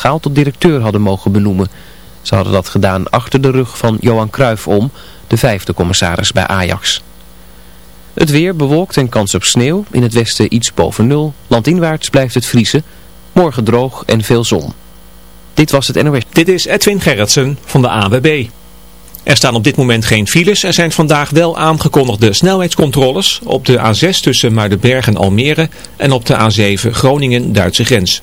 Gaal tot directeur hadden mogen benoemen. Ze hadden dat gedaan achter de rug van Johan Cruijff om, de vijfde commissaris bij Ajax. Het weer bewolkt en kans op sneeuw, in het westen iets boven nul, landinwaarts blijft het vriezen, morgen droog en veel zon. Dit was het NOS. Dit is Edwin Gerritsen van de AWB. Er staan op dit moment geen files. Er zijn vandaag wel aangekondigde snelheidscontroles op de A6 tussen Muidenberg en Almere en op de A7 Groningen-Duitse grens.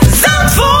Zandvoort.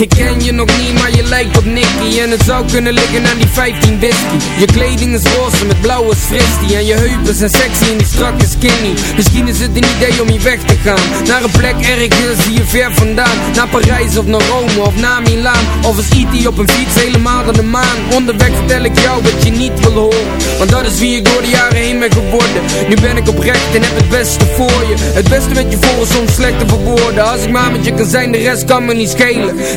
Ik ken je nog niet, maar je lijkt op Nicky. En het zou kunnen liggen aan die 15 whisky. Je kleding is roze met blauwe fristie. En je heupen zijn sexy en die strakke skinny. Misschien is het een idee om hier weg te gaan. Naar een plek ergens hier ver vandaan. Naar Parijs of naar Rome of naar Milaan. Of is E.T. op een fiets helemaal aan de maan. Onderweg vertel ik jou wat je niet wil horen. Want dat is wie ik door de jaren heen ben geworden. Nu ben ik oprecht en heb het beste voor je. Het beste met je voor is soms slecht te verwoorden Als ik maar met je kan zijn, de rest kan me niet schelen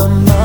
amar.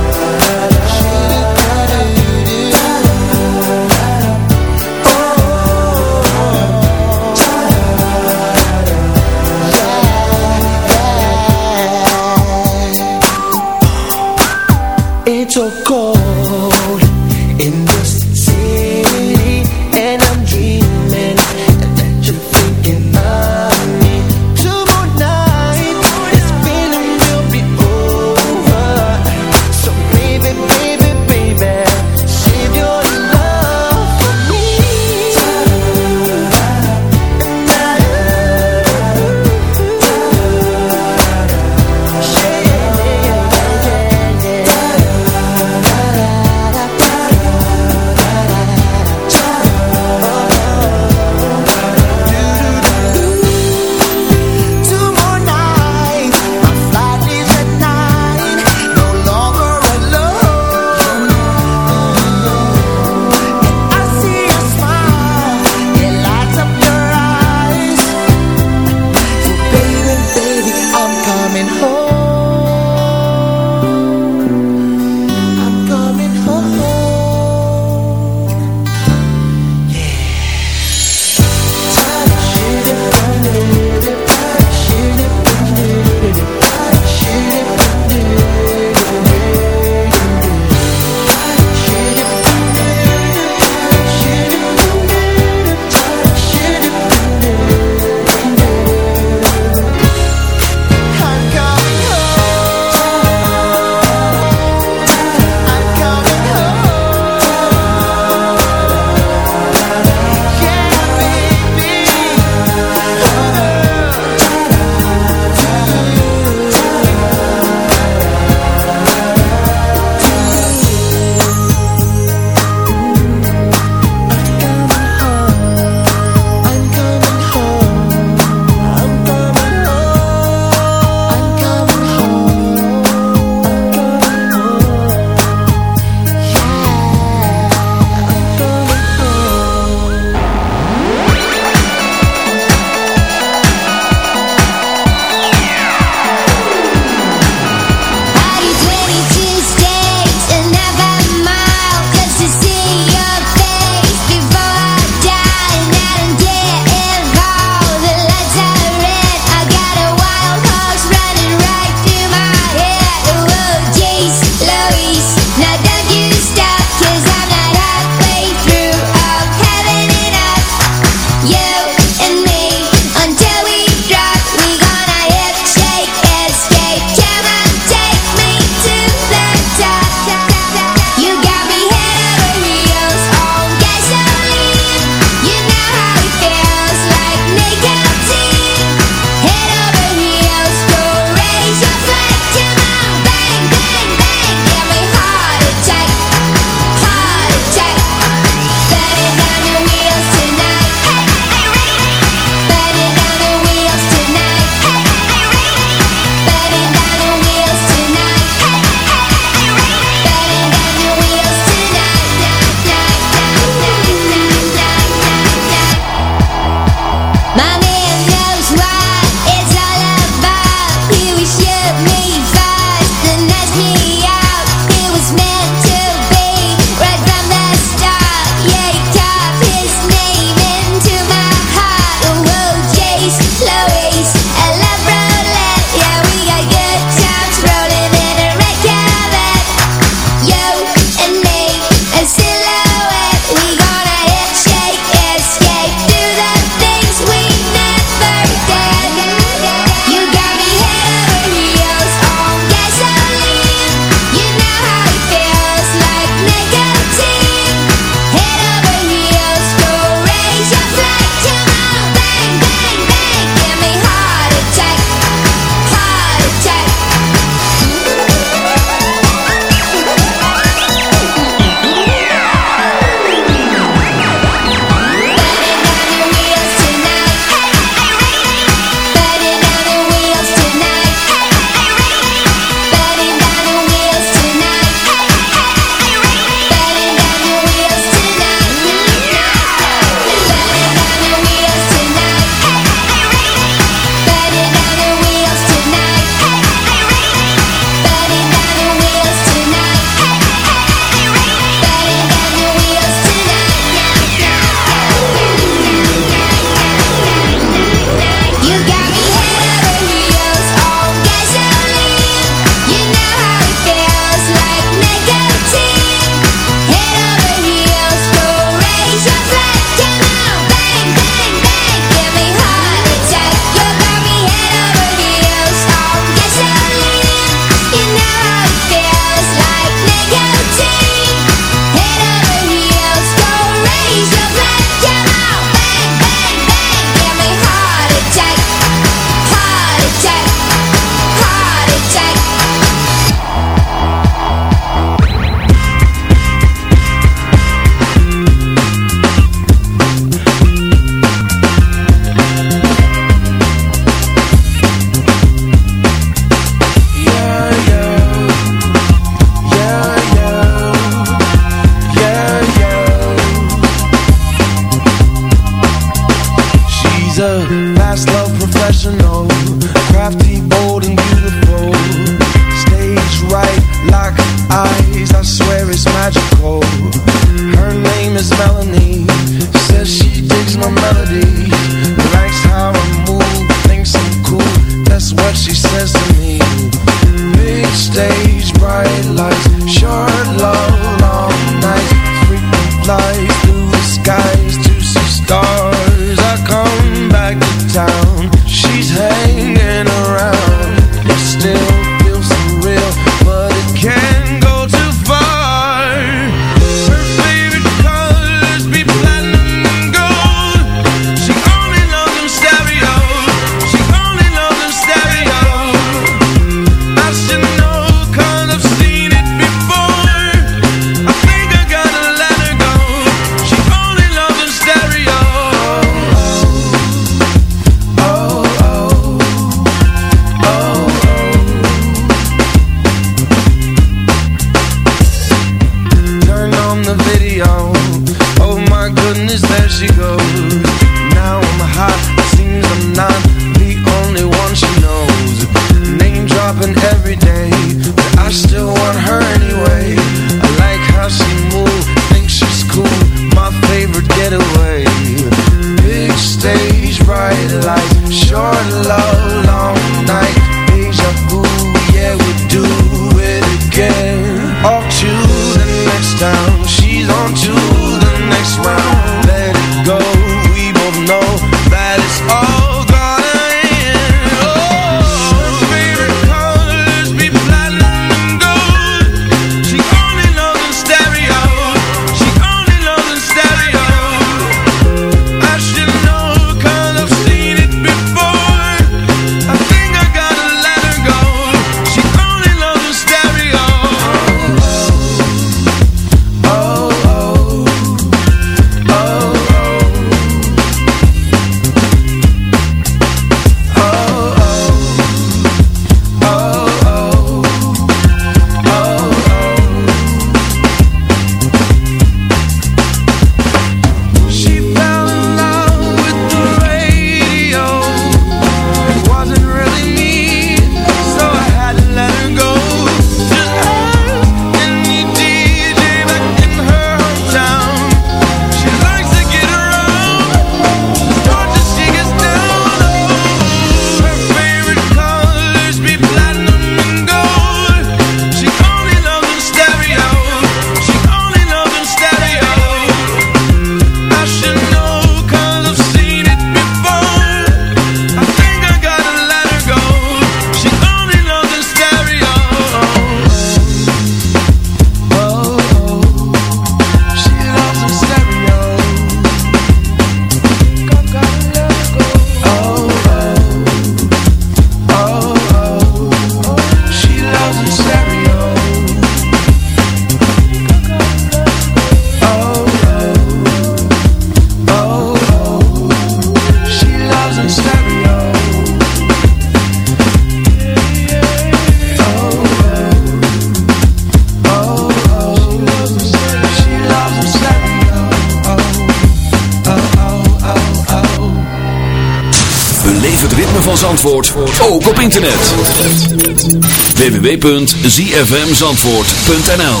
www.zfmzandvoort.nl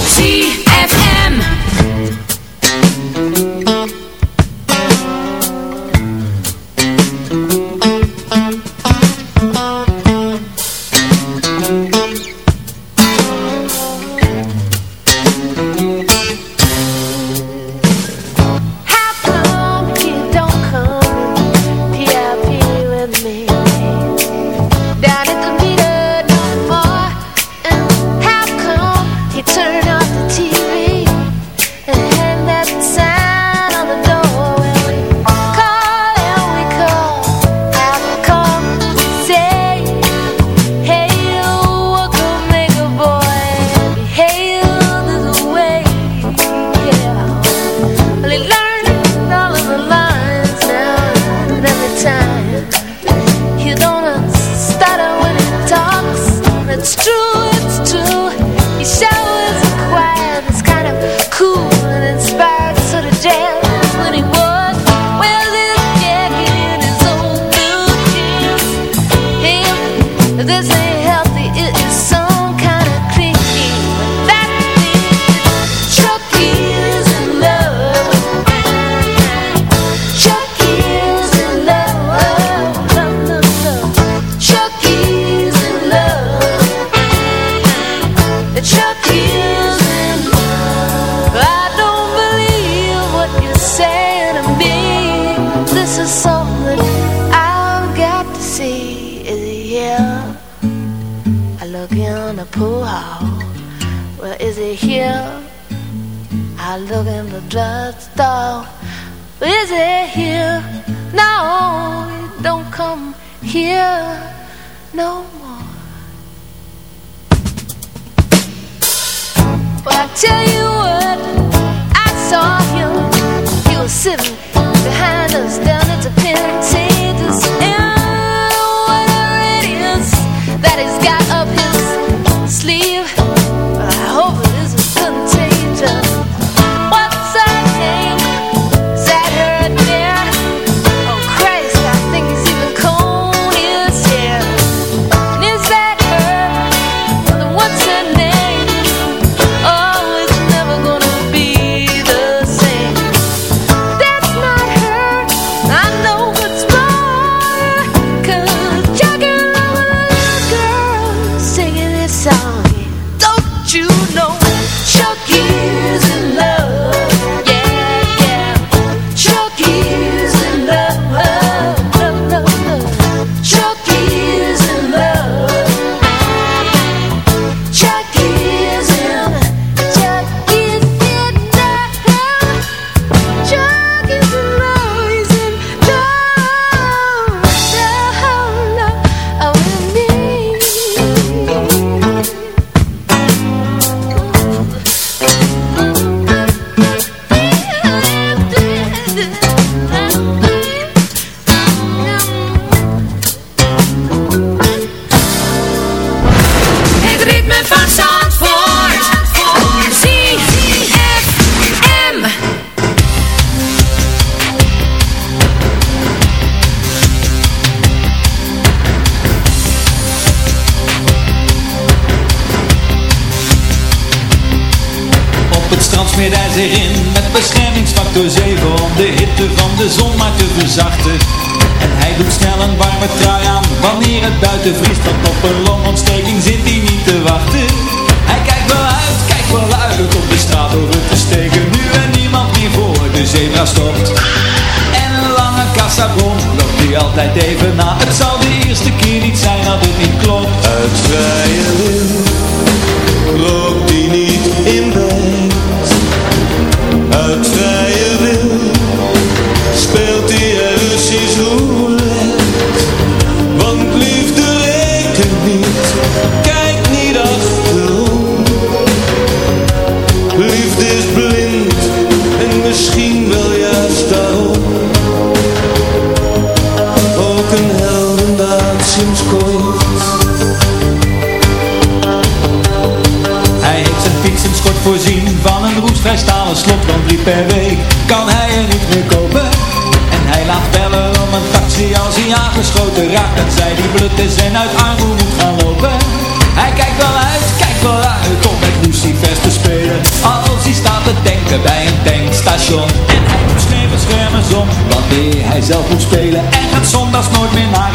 zelf moet spelen. En gaat zondags nooit meer naar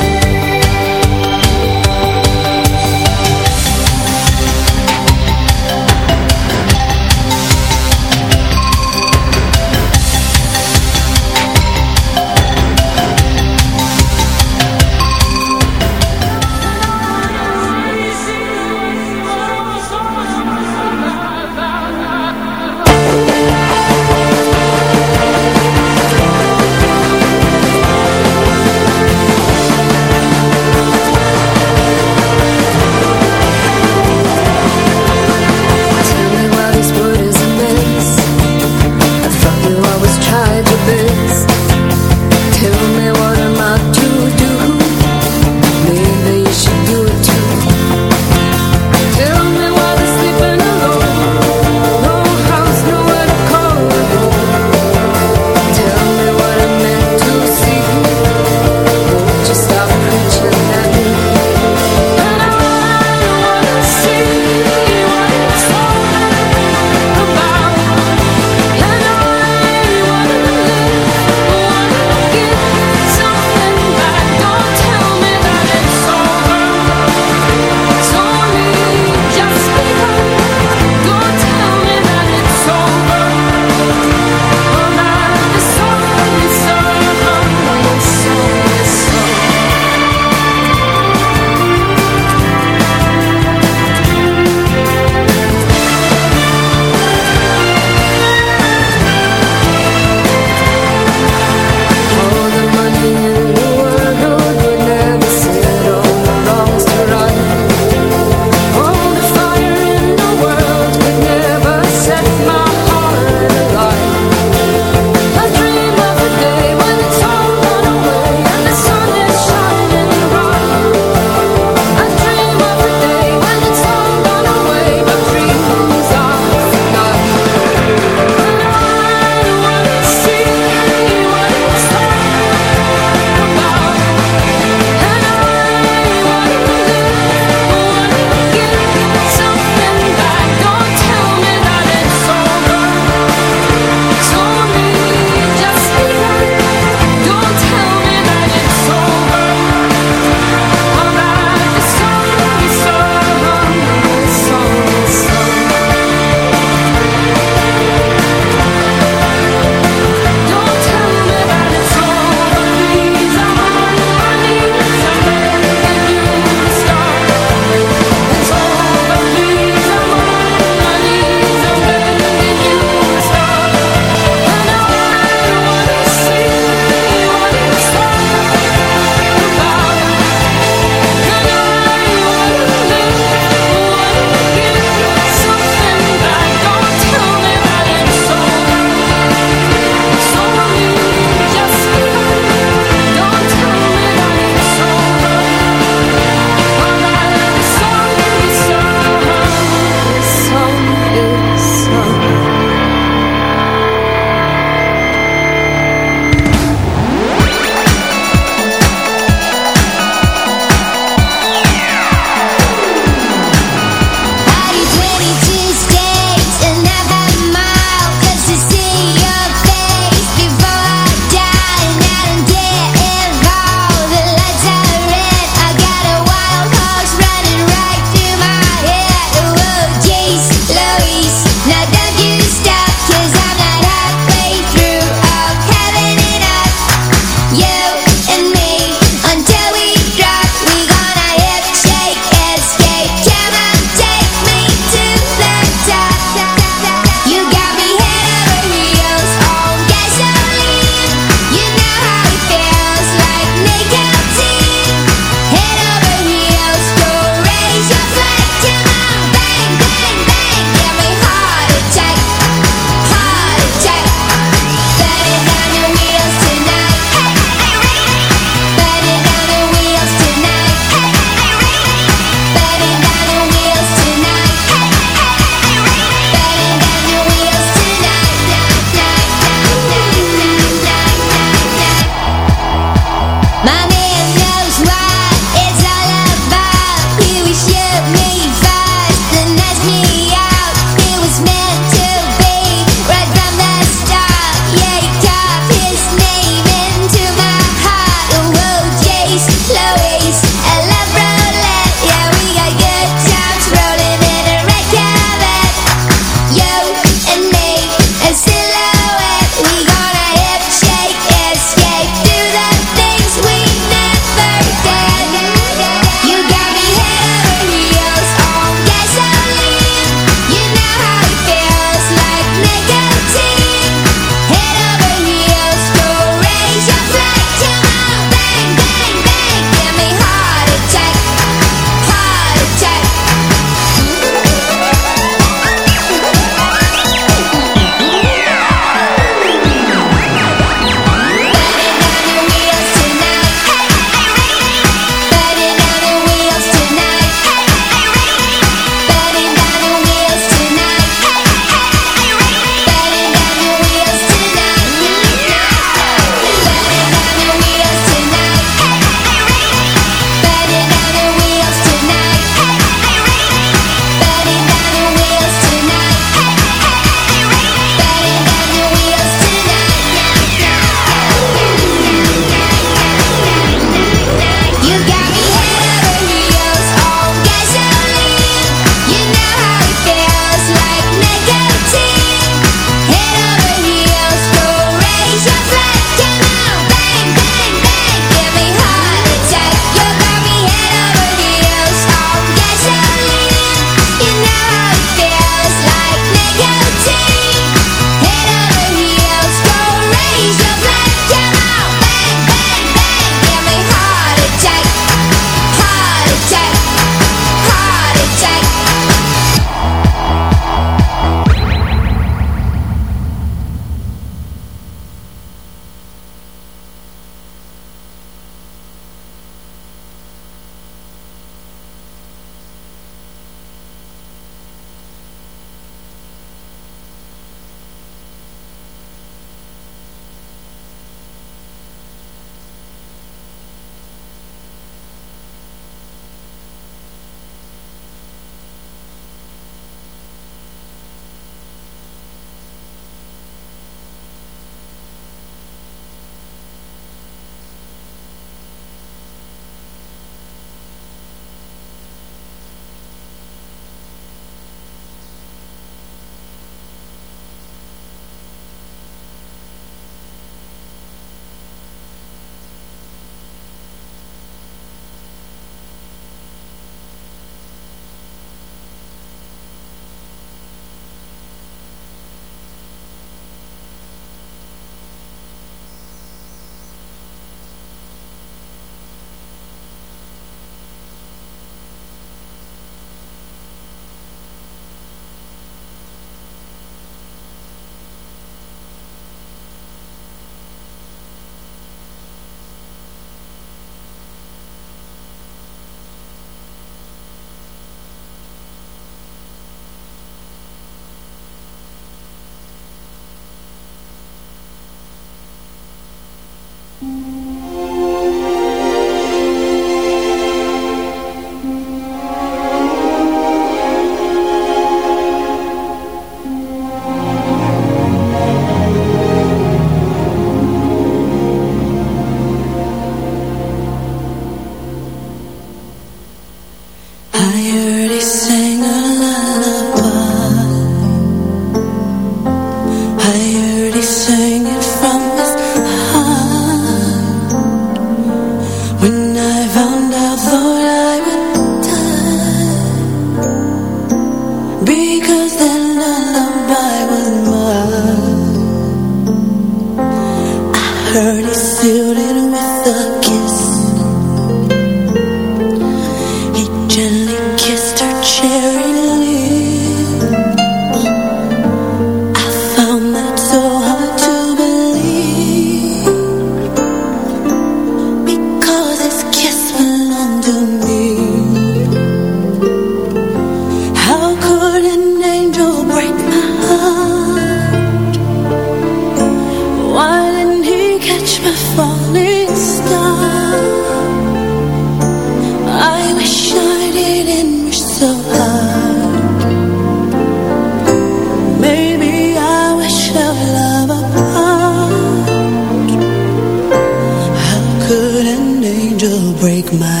break my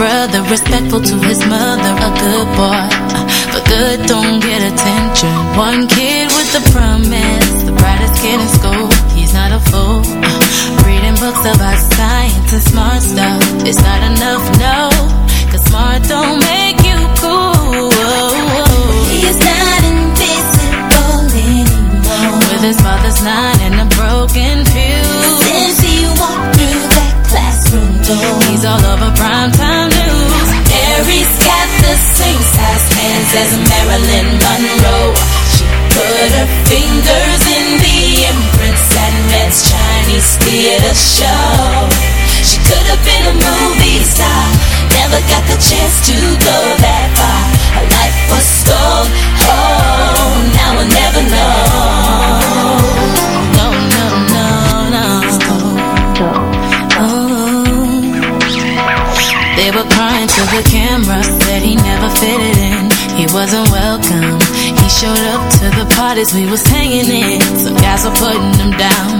brother, respectful to his we was hanging in. Some guys were putting them down,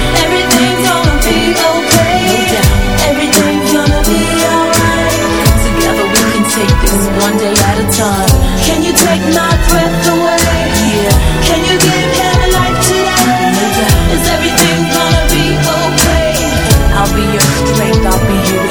I'll be your strength. I'll be here